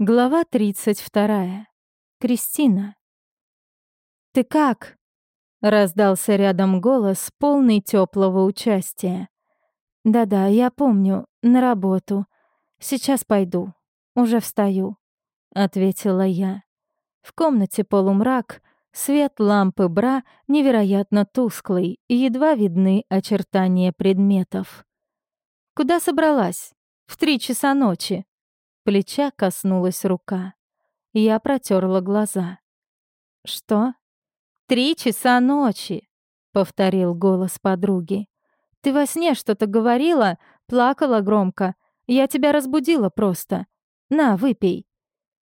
Глава 32. Кристина. «Ты как?» — раздался рядом голос, полный теплого участия. «Да-да, я помню, на работу. Сейчас пойду. Уже встаю», — ответила я. В комнате полумрак, свет лампы бра невероятно тусклый, и едва видны очертания предметов. «Куда собралась? В три часа ночи?» Плеча коснулась рука. Я протерла глаза. «Что?» «Три часа ночи», — повторил голос подруги. «Ты во сне что-то говорила, плакала громко. Я тебя разбудила просто. На, выпей».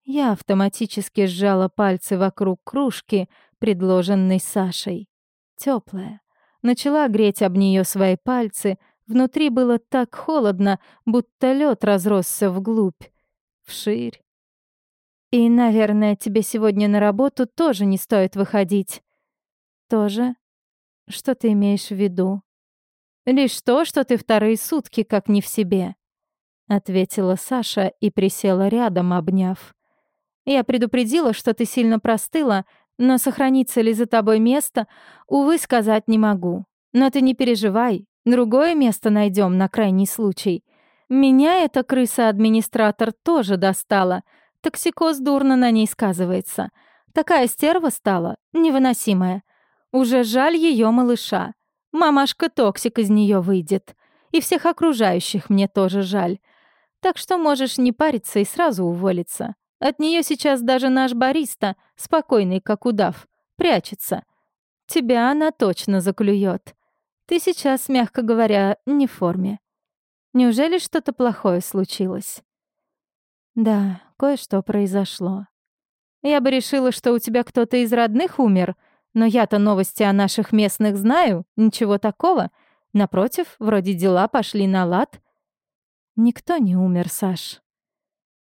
Я автоматически сжала пальцы вокруг кружки, предложенной Сашей. Теплая. Начала греть об нее свои пальцы. Внутри было так холодно, будто лед разросся вглубь вширь. И, наверное, тебе сегодня на работу тоже не стоит выходить. Тоже? Что ты имеешь в виду? Лишь то, что ты вторые сутки как не в себе, ответила Саша и присела рядом, обняв. Я предупредила, что ты сильно простыла, но сохранится ли за тобой место, увы, сказать не могу. Но ты не переживай, другое место найдем на крайний случай. Меня эта крыса-администратор тоже достала. Токсикоз дурно на ней сказывается. Такая стерва стала, невыносимая. Уже жаль ее малыша. Мамашка-токсик из нее выйдет. И всех окружающих мне тоже жаль. Так что можешь не париться и сразу уволиться. От нее сейчас даже наш бариста, спокойный как удав, прячется. Тебя она точно заклюет. Ты сейчас, мягко говоря, не в форме. Неужели что-то плохое случилось? Да, кое-что произошло. Я бы решила, что у тебя кто-то из родных умер, но я-то новости о наших местных знаю, ничего такого. Напротив, вроде дела пошли на лад. Никто не умер, Саш.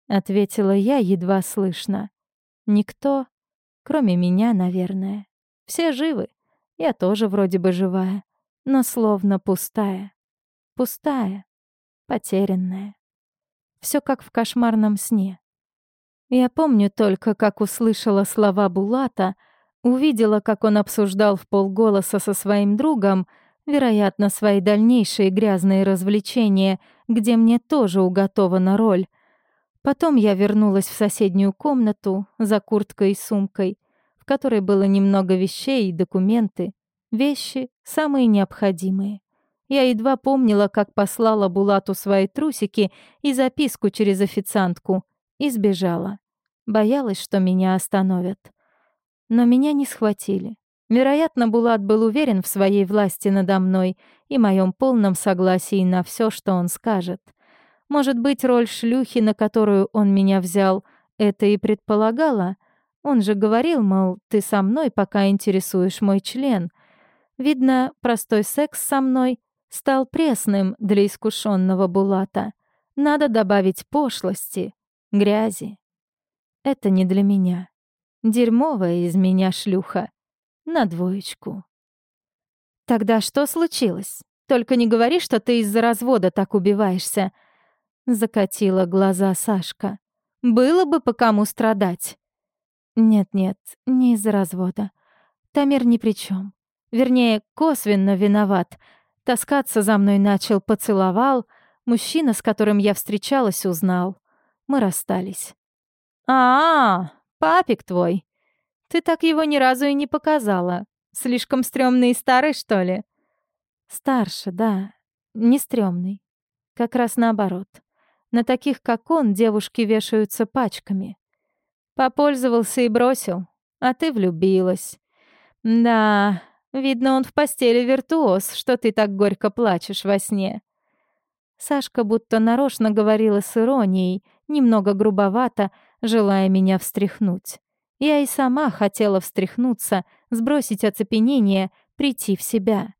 Ответила я едва слышно. Никто, кроме меня, наверное. Все живы. Я тоже вроде бы живая, но словно пустая. Пустая потерянная. Все как в кошмарном сне. Я помню только, как услышала слова Булата, увидела, как он обсуждал в полголоса со своим другом, вероятно, свои дальнейшие грязные развлечения, где мне тоже уготована роль. Потом я вернулась в соседнюю комнату за курткой и сумкой, в которой было немного вещей и документы, вещи самые необходимые. Я едва помнила, как послала Булату свои трусики и записку через официантку, и сбежала. Боялась, что меня остановят. Но меня не схватили. Вероятно, Булат был уверен в своей власти надо мной и моем полном согласии на все, что он скажет. Может быть, роль шлюхи, на которую он меня взял, это и предполагала? Он же говорил, мол, ты со мной, пока интересуешь мой член. Видно, простой секс со мной стал пресным для искушенного Булата. Надо добавить пошлости, грязи. Это не для меня. Дерьмовая из меня шлюха. На двоечку. Тогда что случилось? Только не говори, что ты из-за развода так убиваешься. Закатила глаза Сашка. Было бы по кому страдать. Нет-нет, не из-за развода. Тамир ни при чем. Вернее, косвенно виноват — Таскаться за мной начал, поцеловал. Мужчина, с которым я встречалась, узнал. Мы расстались. а, -а папик твой. Ты так его ни разу и не показала. Слишком стрёмный и старый, что ли?» «Старше, да. Не стрёмный. Как раз наоборот. На таких, как он, девушки вешаются пачками. Попользовался и бросил, а ты влюбилась. Да, Видно, он в постели виртуоз, что ты так горько плачешь во сне». Сашка будто нарочно говорила с иронией, немного грубовато, желая меня встряхнуть. Я и сама хотела встряхнуться, сбросить оцепенение, прийти в себя.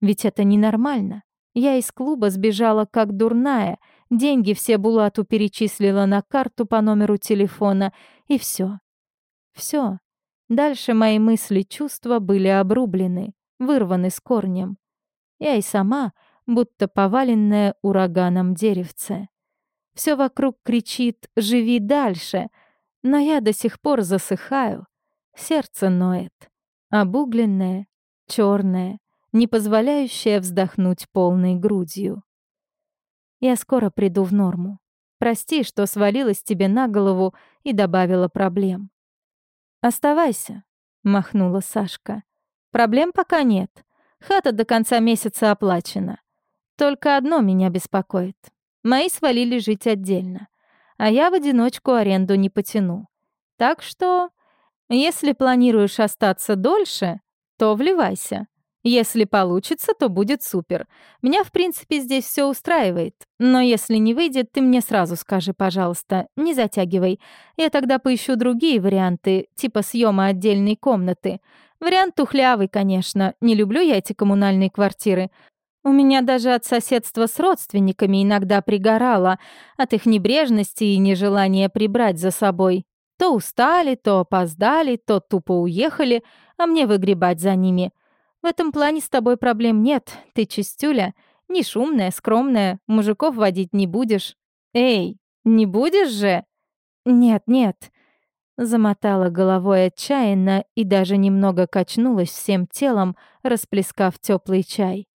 Ведь это ненормально. Я из клуба сбежала как дурная, деньги все Булату перечислила на карту по номеру телефона, и все. Все. Дальше мои мысли, чувства были обрублены, вырваны с корнем. Я и сама, будто поваленная ураганом деревце. Все вокруг кричит «Живи дальше!», но я до сих пор засыхаю. Сердце ноет. Обугленное, черное, не позволяющее вздохнуть полной грудью. Я скоро приду в норму. Прости, что свалилась тебе на голову и добавила проблем. «Оставайся», — махнула Сашка. «Проблем пока нет. Хата до конца месяца оплачена. Только одно меня беспокоит. Мои свалили жить отдельно, а я в одиночку аренду не потяну. Так что, если планируешь остаться дольше, то вливайся. Если получится, то будет супер. Меня, в принципе, здесь все устраивает. Но если не выйдет, ты мне сразу скажи, пожалуйста, не затягивай. Я тогда поищу другие варианты, типа съема отдельной комнаты. Вариант тухлявый, конечно. Не люблю я эти коммунальные квартиры. У меня даже от соседства с родственниками иногда пригорало, от их небрежности и нежелания прибрать за собой. То устали, то опоздали, то тупо уехали, а мне выгребать за ними — в этом плане с тобой проблем нет. Ты чистюля, не шумная, скромная, мужиков водить не будешь. Эй, не будешь же? Нет, нет. Замотала головой отчаянно и даже немного качнулась всем телом, расплескав теплый чай.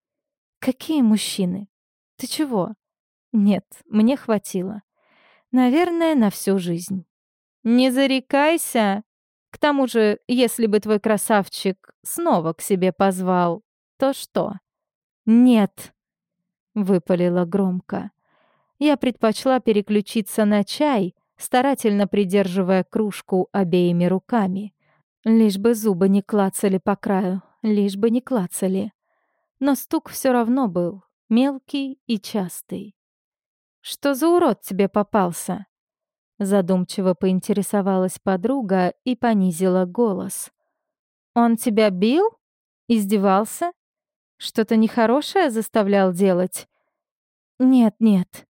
Какие мужчины? Ты чего? Нет, мне хватило. Наверное, на всю жизнь. Не зарекайся, к тому же, если бы твой красавчик снова к себе позвал, то что? Нет, выпалила громко. Я предпочла переключиться на чай, старательно придерживая кружку обеими руками. Лишь бы зубы не клацали по краю, лишь бы не клацали. Но стук все равно был, мелкий и частый. «Что за урод тебе попался?» Задумчиво поинтересовалась подруга и понизила голос. «Он тебя бил? Издевался? Что-то нехорошее заставлял делать?» «Нет, нет.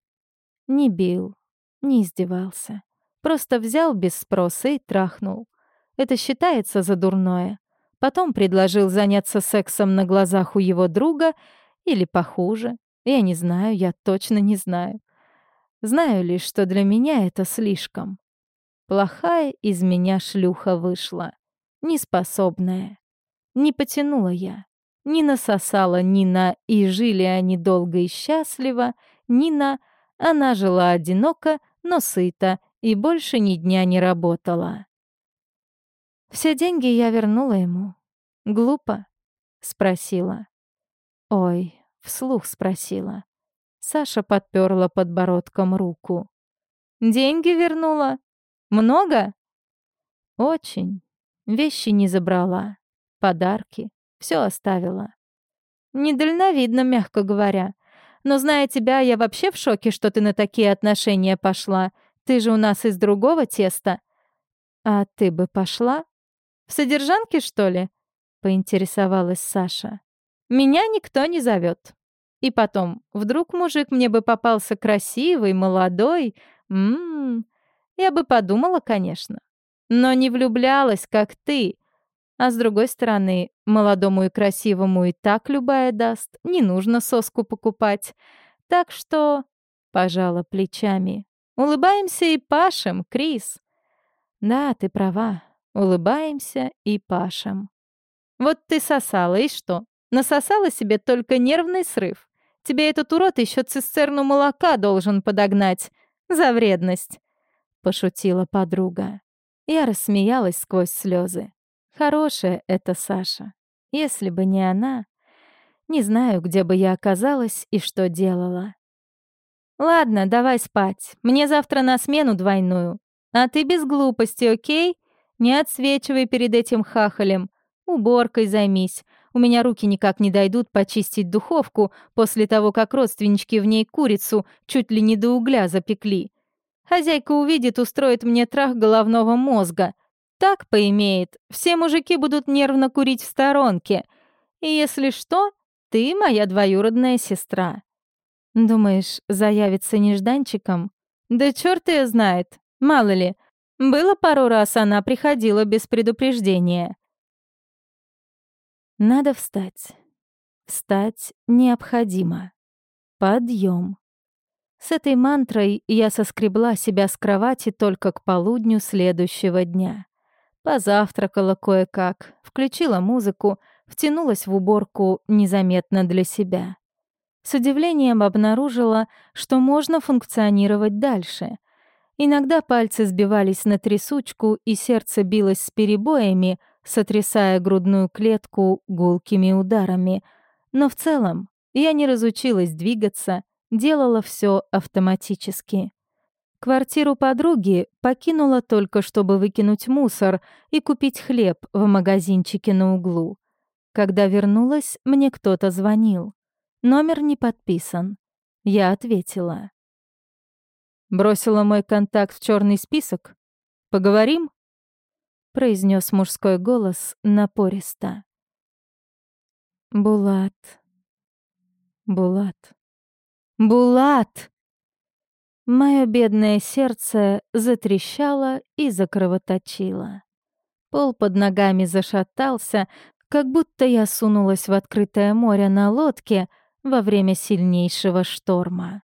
Не бил, не издевался. Просто взял без спроса и трахнул. Это считается за дурное. Потом предложил заняться сексом на глазах у его друга или похуже. Я не знаю, я точно не знаю. Знаю лишь, что для меня это слишком. Плохая из меня шлюха вышла. Неспособная. Не потянула я. Не насосала ни на «и жили они долго и счастливо», ни на «она жила одиноко, но сыта и больше ни дня не работала». Все деньги я вернула ему. Глупо? Спросила. Ой, вслух спросила. Саша подперла подбородком руку. «Деньги вернула? Много?» «Очень. Вещи не забрала. Подарки. Все оставила. Недальновидно, мягко говоря. Но, зная тебя, я вообще в шоке, что ты на такие отношения пошла. Ты же у нас из другого теста. А ты бы пошла? В содержанке, что ли?» — поинтересовалась Саша. «Меня никто не зовет. И потом, вдруг мужик мне бы попался красивый, молодой. Ммм, я бы подумала, конечно. Но не влюблялась, как ты. А с другой стороны, молодому и красивому и так любая даст. Не нужно соску покупать. Так что... Пожала плечами. Улыбаемся и пашем, Крис. Да, ты права. Улыбаемся и пашем. Вот ты сосала, и что? Насосала себе только нервный срыв. Тебе этот урод еще цистерну молока должен подогнать. За вредность!» — пошутила подруга. Я рассмеялась сквозь слезы. Хорошая это Саша. Если бы не она, не знаю, где бы я оказалась и что делала. «Ладно, давай спать. Мне завтра на смену двойную. А ты без глупости, окей? Не отсвечивай перед этим хахалем. Уборкой займись. У меня руки никак не дойдут почистить духовку после того, как родственнички в ней курицу чуть ли не до угля запекли. Хозяйка увидит, устроит мне трах головного мозга. Так поимеет. Все мужики будут нервно курить в сторонке. И если что, ты моя двоюродная сестра. Думаешь, заявится нежданчиком? Да чёрт её знает. Мало ли. Было пару раз она приходила без предупреждения. Надо встать. Встать необходимо. Подъем. С этой мантрой я соскребла себя с кровати только к полудню следующего дня. Позавтракала кое-как, включила музыку, втянулась в уборку незаметно для себя. С удивлением обнаружила, что можно функционировать дальше. Иногда пальцы сбивались на трясучку, и сердце билось с перебоями, сотрясая грудную клетку гулкими ударами. Но в целом я не разучилась двигаться, делала все автоматически. Квартиру подруги покинула только, чтобы выкинуть мусор и купить хлеб в магазинчике на углу. Когда вернулась, мне кто-то звонил. Номер не подписан. Я ответила. Бросила мой контакт в черный список. Поговорим? Произнес мужской голос напористо. Булат. Булат. Булат! Мое бедное сердце затрещало и закровоточило. Пол под ногами зашатался, как будто я сунулась в открытое море на лодке во время сильнейшего шторма.